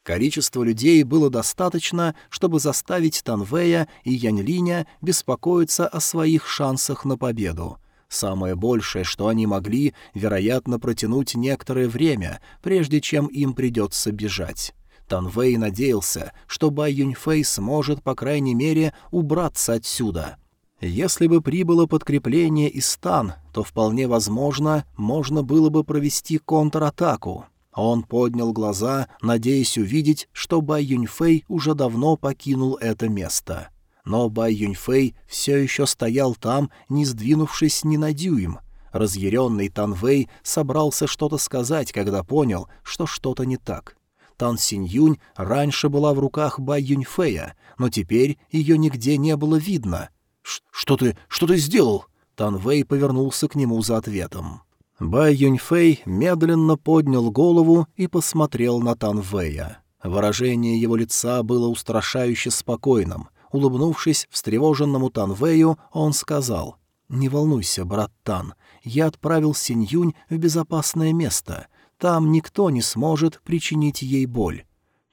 Количество людей было достаточно, чтобы заставить Танвея и Яньлиня беспокоиться о своих шансах на победу. Самое большее, что они могли, вероятно, протянуть некоторое время, прежде чем им придется бежать. Танвей надеялся, что Бай Юньфэй сможет, по крайней мере, убраться отсюда — если бы прибыло подкрепление из Тан, то вполне возможно, можно было бы провести контратаку. Он поднял глаза, надеясь увидеть, что Бай Юньфэй уже давно покинул это место. Но Бай Юньфэй все еще стоял там, не сдвинувшись ни на дюйм. Разъяренный Танвэй собрался что-то сказать, когда понял, что что-то не так. Тан Синь раньше была в руках Бай Юньфэя, но теперь ее нигде не было видно — «Что ты... что ты сделал?» Тан Вэй повернулся к нему за ответом. Бай Юньфэй медленно поднял голову и посмотрел на Тан Вэя. Выражение его лица было устрашающе спокойным. Улыбнувшись встревоженному Тан Вэю, он сказал, «Не волнуйся, брат Тан, я отправил Синь-Юнь в безопасное место. Там никто не сможет причинить ей боль».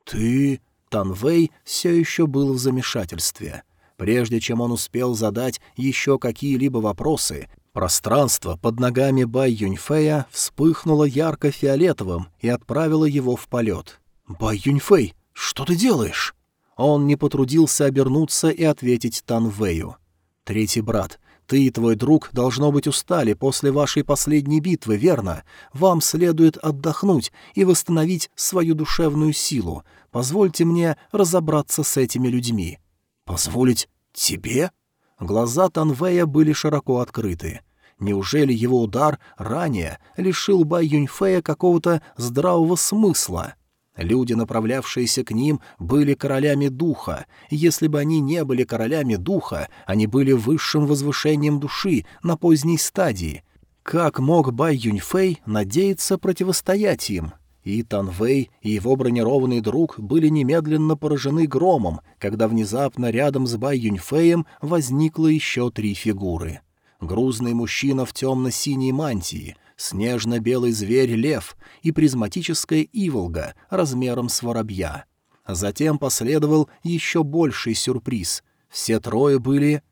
«Ты...» Тан Вэй все еще был в замешательстве. Прежде чем он успел задать еще какие-либо вопросы, пространство под ногами Бай Юньфэя вспыхнуло ярко-фиолетовым и отправило его в полет. «Бай Юньфэй, что ты делаешь?» Он не потрудился обернуться и ответить Тан Вэю. «Третий брат, ты и твой друг, должно быть, устали после вашей последней битвы, верно? Вам следует отдохнуть и восстановить свою душевную силу. Позвольте мне разобраться с этими людьми». «Позволить тебе?» Глаза Танвея были широко открыты. Неужели его удар ранее лишил Бай Юньфея какого-то здравого смысла? Люди, направлявшиеся к ним, были королями духа. Если бы они не были королями духа, они были высшим возвышением души на поздней стадии. Как мог Бай Юньфэй надеяться противостоять им? И Танвей, и его бронированный друг были немедленно поражены громом, когда внезапно рядом с Бай Юньфеем возникло еще три фигуры. Грузный мужчина в темно-синей мантии, снежно-белый зверь-лев и призматическая иволга размером с воробья. Затем последовал еще больший сюрприз. Все трое были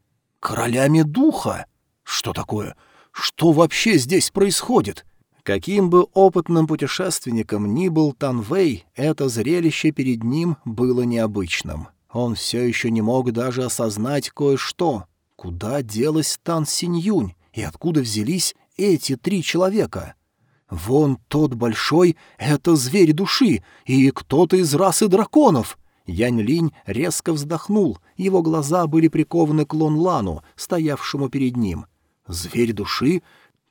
королями духа. Что такое? Что вообще здесь происходит? Каким бы опытным путешественником ни был Танвей, это зрелище перед ним было необычным. Он все еще не мог даже осознать кое-что. Куда делась Тан Синьюнь и откуда взялись эти три человека? Вон тот большой — это зверь души и кто-то из расы драконов. Янь Линь резко вздохнул, его глаза были прикованы к Лон Лану, стоявшему перед ним. Зверь души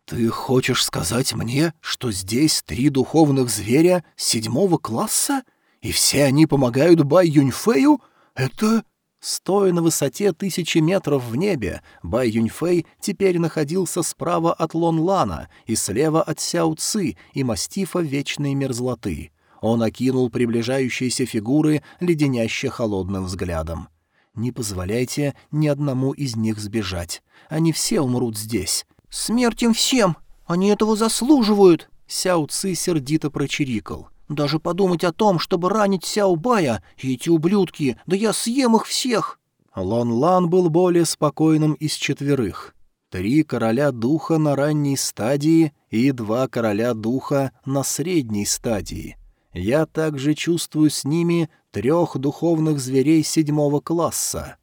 «Ты хочешь сказать мне, что здесь три духовных зверя седьмого класса? И все они помогают Бай Юньфэю? Это...» Стоя на высоте тысячи метров в небе, Бай Юньфэй теперь находился справа от Лон Лана и слева от Сяо Ци и мастифа Вечной Мерзлоты. Он окинул приближающиеся фигуры леденяще холодным взглядом. «Не позволяйте ни одному из них сбежать. Они все умрут здесь. «Смерть им всем! Они этого заслуживают!» Сяо Ци сердито прочирикал. «Даже подумать о том, чтобы ранить Сяо Бая, и эти ублюдки, да я съем их всех!» Лон Лан был более спокойным из четверых. Три короля духа на ранней стадии и два короля духа на средней стадии. Я также чувствую с ними трех духовных зверей седьмого класса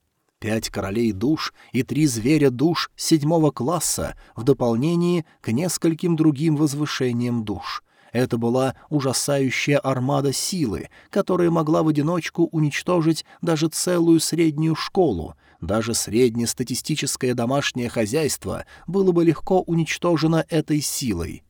пять королей душ и три зверя душ седьмого класса в дополнение к нескольким другим возвышениям душ. Это была ужасающая армада силы, которая могла в одиночку уничтожить даже целую среднюю школу. Даже среднестатистическое домашнее хозяйство было бы легко уничтожено этой силой.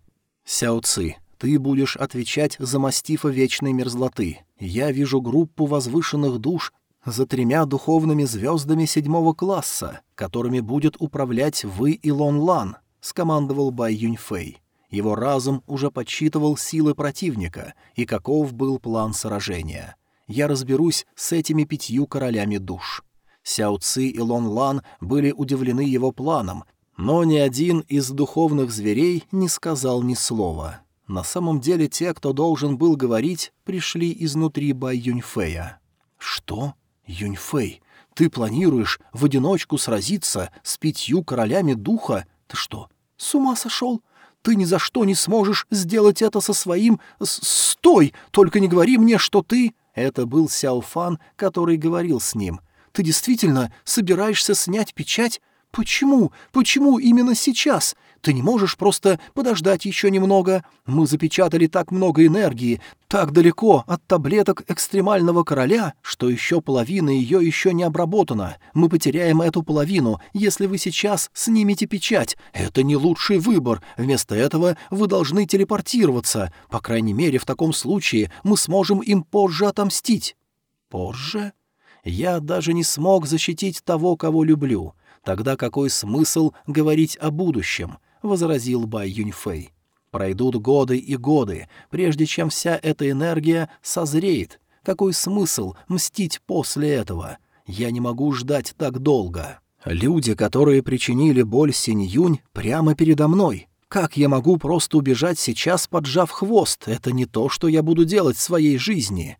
Сяо Ци, ты будешь отвечать за мастифа вечной мерзлоты. Я вижу группу возвышенных душ за тремя духовными звездами седьмого класса, которыми будет управлять вы и Лон Лан», — скомандовал Бай Юньфэй. Его разум уже подсчитывал силы противника и каков был план сражения. Я разберусь с этими пятью королями душ. Сяо Ци и Лон Лан были удивлены его планом, но ни один из духовных зверей не сказал ни слова. На самом деле те, кто должен был говорить, пришли изнутри Бай Юньфэя. «Что? Юньфэй, ты планируешь в одиночку сразиться с пятью королями духа? Ты что, с ума сошел? Ты ни за что не сможешь сделать это со своим... Стой! Только не говори мне, что ты...» Это был Сяофан, который говорил с ним. «Ты действительно собираешься снять печать? Почему? Почему именно сейчас? Ты не можешь просто подождать еще немного? Мы запечатали так много энергии, так далеко от таблеток экстремального короля, что еще половина ее еще не обработана. Мы потеряем эту половину, если вы сейчас снимете печать. Это не лучший выбор. Вместо этого вы должны телепортироваться. По крайней мере, в таком случае мы сможем им позже отомстить». «Позже?» Я даже не смог защитить того, кого люблю. Тогда какой смысл говорить о будущем? возразил Бай Юньфэй. Пройдут годы и годы, прежде чем вся эта энергия созреет. Какой смысл мстить после этого? Я не могу ждать так долго. Люди, которые причинили боль Синь-Юнь, прямо передо мной. Как я могу просто убежать сейчас, поджав хвост? Это не то, что я буду делать в своей жизни.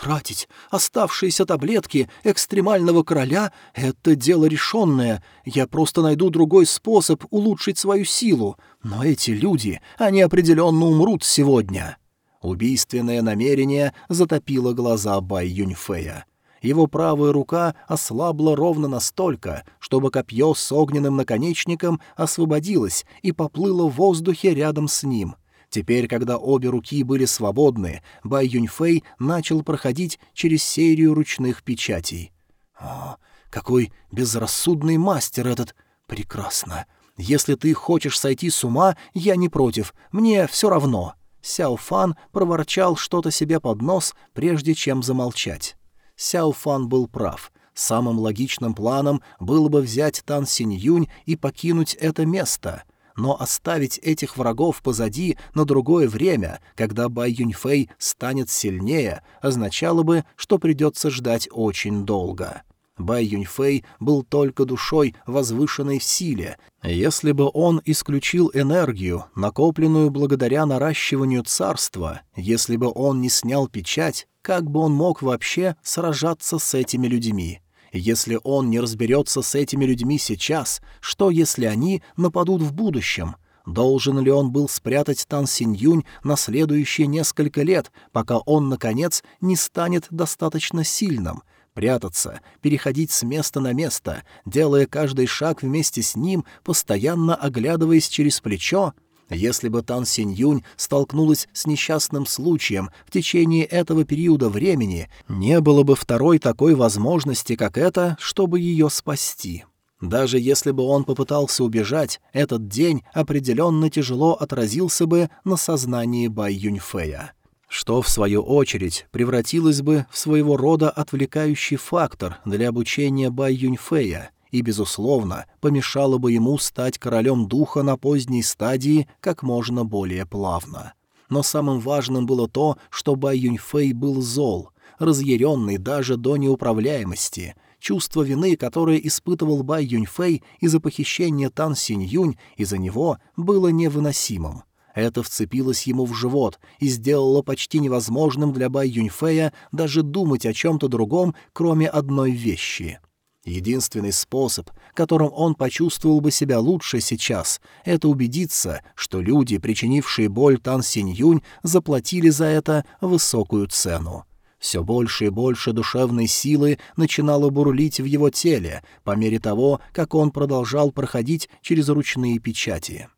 Тратить оставшиеся таблетки экстремального короля — это дело решенное. Я просто найду другой способ улучшить свою силу. Но эти люди, они определенно умрут сегодня. Убийственное намерение затопило глаза Бай Юньфея. Его правая рука ослабла ровно настолько, чтобы копье с огненным наконечником освободилось и поплыло в воздухе рядом с ним — Теперь, когда обе руки были свободны, Бай Юньфэй начал проходить через серию ручных печатей. «О, какой безрассудный мастер этот! Прекрасно! Если ты хочешь сойти с ума, я не против, мне все равно!» Сяо Фан проворчал что-то себе под нос, прежде чем замолчать. Сяо Фан был прав. Самым логичным планом было бы взять Тан Синь Юнь и покинуть это место — но оставить этих врагов позади на другое время, когда Бай Юньфэй станет сильнее, означало бы, что придется ждать очень долго. Бай Юньфэй был только душой, возвышенной в силе. Если бы он исключил энергию, накопленную благодаря наращиванию царства, если бы он не снял печать, как бы он мог вообще сражаться с этими людьми? Если он не разберется с этими людьми сейчас, что если они нападут в будущем? Должен ли он был спрятать Тан Синьюнь на следующие несколько лет, пока он, наконец, не станет достаточно сильным? Прятаться, переходить с места на место, делая каждый шаг вместе с ним, постоянно оглядываясь через плечо — если бы Тан Синьюнь столкнулась с несчастным случаем в течение этого периода времени, не было бы второй такой возможности, как эта, чтобы ее спасти. Даже если бы он попытался убежать, этот день определенно тяжело отразился бы на сознании Бай Юньфэя что, в свою очередь, превратилось бы в своего рода отвлекающий фактор для обучения Бай Юньфэя и, безусловно, помешало бы ему стать королем духа на поздней стадии как можно более плавно. Но самым важным было то, что Бай Юньфэй был зол, разъяренный даже до неуправляемости. Чувство вины, которое испытывал Бай Юньфэй из-за похищения Тан Синь Юнь, из-за него было невыносимым. Это вцепилось ему в живот и сделало почти невозможным для Бай Юньфэя даже думать о чем-то другом, кроме одной вещи — Единственный способ, которым он почувствовал бы себя лучше сейчас, это убедиться, что люди, причинившие боль Тан Синь Юнь, заплатили за это высокую цену. Все больше и больше душевной силы начинало бурлить в его теле по мере того, как он продолжал проходить через ручные печати.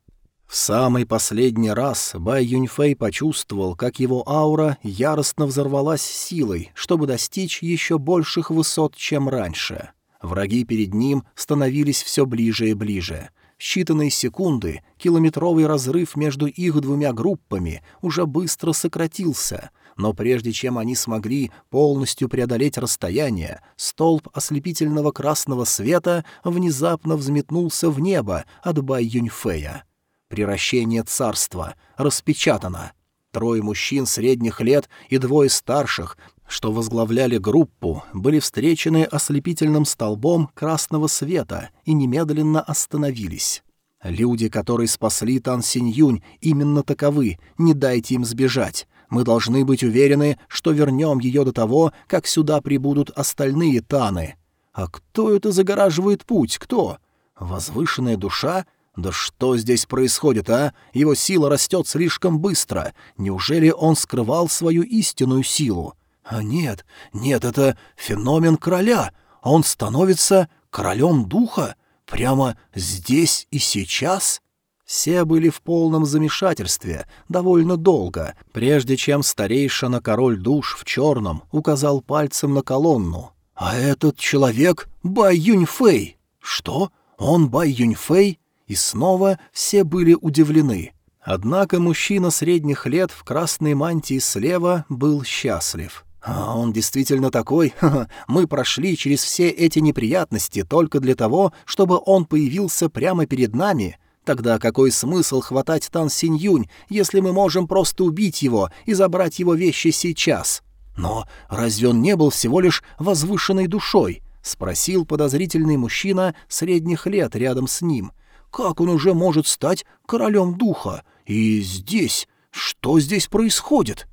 В самый последний раз Бай Юньфэй почувствовал, как его аура яростно взорвалась силой, чтобы достичь еще больших высот, чем раньше. Враги перед ним становились все ближе и ближе. В считанные секунды километровый разрыв между их двумя группами уже быстро сократился, но прежде чем они смогли полностью преодолеть расстояние, столб ослепительного красного света внезапно взметнулся в небо от Бай Юньфэя. Приращение царства распечатано. Трое мужчин средних лет и двое старших, что возглавляли группу, были встречены ослепительным столбом красного света и немедленно остановились. Люди, которые спасли Тан Синьюнь, именно таковы, не дайте им сбежать. Мы должны быть уверены, что вернем ее до того, как сюда прибудут остальные Таны. А кто это загораживает путь? Кто? Возвышенная душа? Да что здесь происходит, а? Его сила растет слишком быстро. Неужели он скрывал свою истинную силу? А нет, нет, это феномен короля. Он становится королем духа? Прямо здесь и сейчас? Все были в полном замешательстве довольно долго, прежде чем старейшина король душ в черном указал пальцем на колонну. «А этот человек — Бай Юньфэй!» «Что? Он Бай Юньфэй?» И снова все были удивлены. Однако мужчина средних лет в красной мантии слева был счастлив. «А он действительно такой? Мы прошли через все эти неприятности только для того, чтобы он появился прямо перед нами. Тогда какой смысл хватать Тан Синьюнь, если мы можем просто убить его и забрать его вещи сейчас? Но разве он не был всего лишь возвышенной душой?» — спросил подозрительный мужчина средних лет рядом с ним. Как он уже может стать королем духа? И здесь... Что здесь происходит?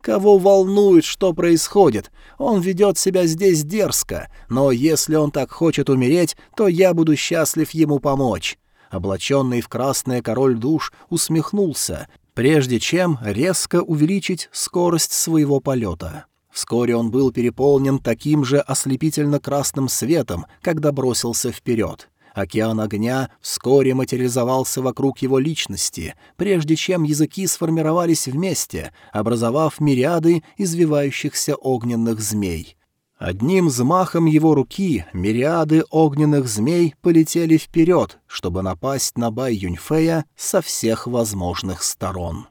Кого волнует, что происходит? Он ведет себя здесь дерзко, но если он так хочет умереть, то я буду счастлив ему помочь. Облаченный в красное король душ усмехнулся, прежде чем резко увеличить скорость своего полета. Вскоре он был переполнен таким же ослепительно-красным светом, когда бросился вперед. Океан огня вскоре материализовался вокруг его личности, прежде чем языки сформировались вместе, образовав мириады извивающихся огненных змей. Одним взмахом его руки мириады огненных змей полетели вперед, чтобы напасть на Бай Юньфея со всех возможных сторон.